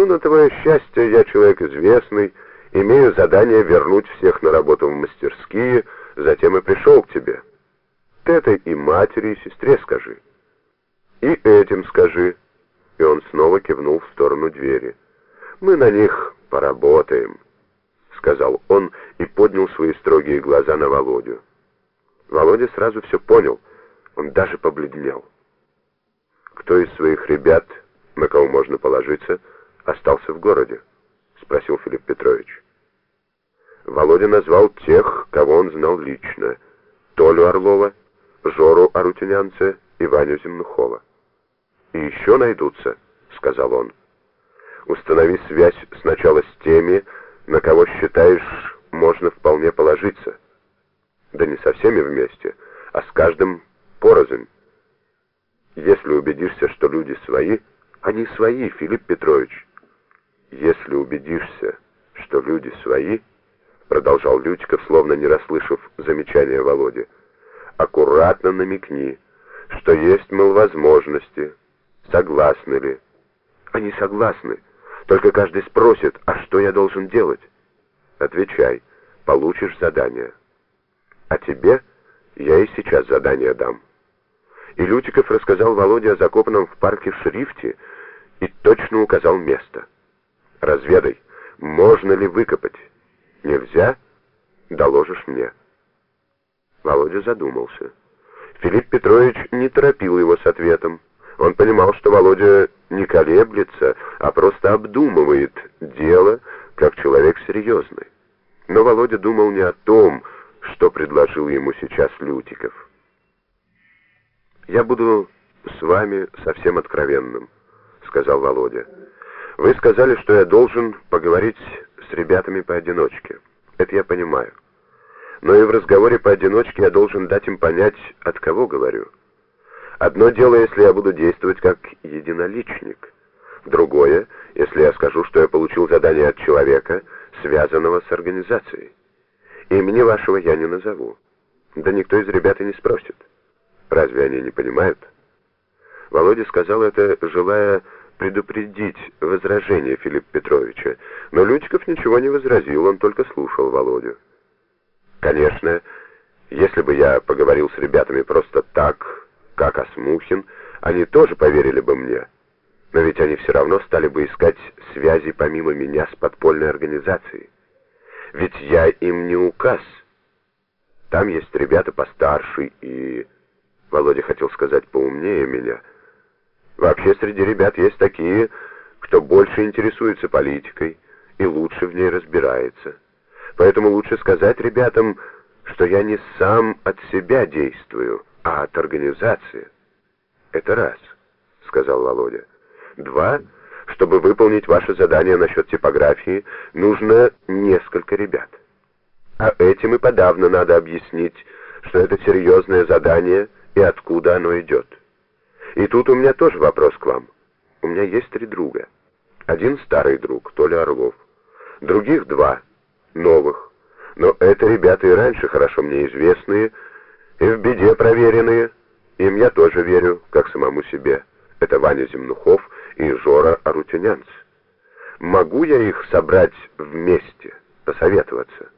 Ну, на твое счастье, я человек известный, имею задание вернуть всех на работу в мастерские, затем и пришел к тебе. Ты это и матери, и сестре скажи. И этим скажи. И он снова кивнул в сторону двери. Мы на них поработаем, сказал он и поднял свои строгие глаза на Володю. Володя сразу все понял, он даже побледнел. Кто из своих ребят, на кого можно положиться, остался в городе? Спросил Филипп Петрович. Володя назвал тех, кого он знал лично. Толю Орлова, Жору Арутюнянца и Ваню Земнухова. «И еще найдутся», — сказал он. «Установи связь сначала с теми, на кого считаешь, можно вполне положиться. Да не со всеми вместе, а с каждым порознь. Если убедишься, что люди свои, они свои, Филипп Петрович. Если убедишься, что люди свои, продолжал Лютиков, словно не расслышав замечания Володи, аккуратно намекни, что есть, мол, возможности, согласны ли. Они согласны, только каждый спросит, а что я должен делать? Отвечай, получишь задание. А тебе я и сейчас задание дам. И Лютиков рассказал Володе о закопанном в парке шрифте и точно указал место. «Разведай, можно ли выкопать? Нельзя? Доложишь мне». Володя задумался. Филипп Петрович не торопил его с ответом. Он понимал, что Володя не колеблется, а просто обдумывает дело, как человек серьезный. Но Володя думал не о том, что предложил ему сейчас Лютиков. «Я буду с вами совсем откровенным», — сказал Володя. «Вы сказали, что я должен поговорить с ребятами поодиночке. Это я понимаю. Но и в разговоре поодиночке я должен дать им понять, от кого говорю. Одно дело, если я буду действовать как единоличник. Другое, если я скажу, что я получил задание от человека, связанного с организацией. Имени вашего я не назову. Да никто из ребят и не спросит. Разве они не понимают? Володя сказал это, желая предупредить возражение Филиппа Петровича, но Лютиков ничего не возразил, он только слушал Володю. Конечно, если бы я поговорил с ребятами просто так, как Осмухин, они тоже поверили бы мне. Но ведь они все равно стали бы искать связи помимо меня с подпольной организацией. Ведь я им не указ. Там есть ребята постарше и... Володя хотел сказать поумнее меня. Вообще среди ребят есть такие, кто больше интересуется политикой и лучше в ней разбирается. Поэтому лучше сказать ребятам, что я не сам от себя действую, а от организации. Это раз, сказал Володя. Два, чтобы выполнить ваше задание насчет типографии, нужно несколько ребят. А этим и подавно надо объяснить, что это серьезное задание и откуда оно идет. И тут у меня тоже вопрос к вам. У меня есть три друга. Один старый друг, Толя Орлов. Других два, новых. Но это ребята и раньше хорошо мне известные, и в беде проверенные. Им я тоже верю, как самому себе. Это Ваня Земнухов и Жора Арутюнянц. Могу я их собрать вместе, посоветоваться?»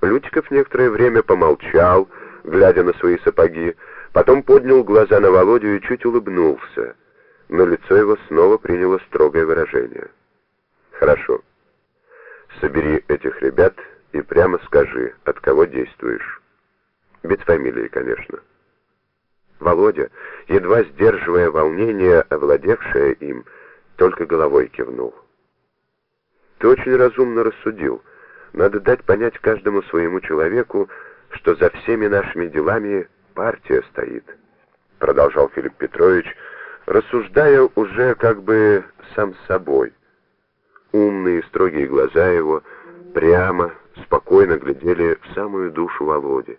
Лютиков некоторое время помолчал, глядя на свои сапоги, потом поднял глаза на Володю и чуть улыбнулся, но лицо его снова приняло строгое выражение. «Хорошо. Собери этих ребят и прямо скажи, от кого действуешь. Без фамилии, конечно». Володя, едва сдерживая волнение, овладевшее им, только головой кивнул. «Ты очень разумно рассудил. Надо дать понять каждому своему человеку, что за всеми нашими делами партия стоит», — продолжал Филипп Петрович, рассуждая уже как бы сам собой. Умные строгие глаза его прямо, спокойно глядели в самую душу Володи.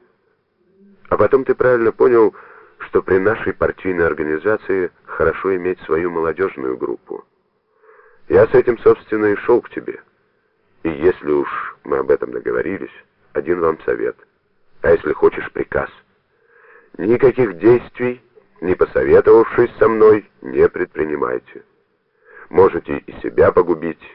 «А потом ты правильно понял, что при нашей партийной организации хорошо иметь свою молодежную группу. Я с этим, собственно, и шел к тебе. И если уж мы об этом договорились, один вам совет. А если хочешь приказ, никаких действий, не посоветовавшись со мной, не предпринимайте. можете и себя погубить.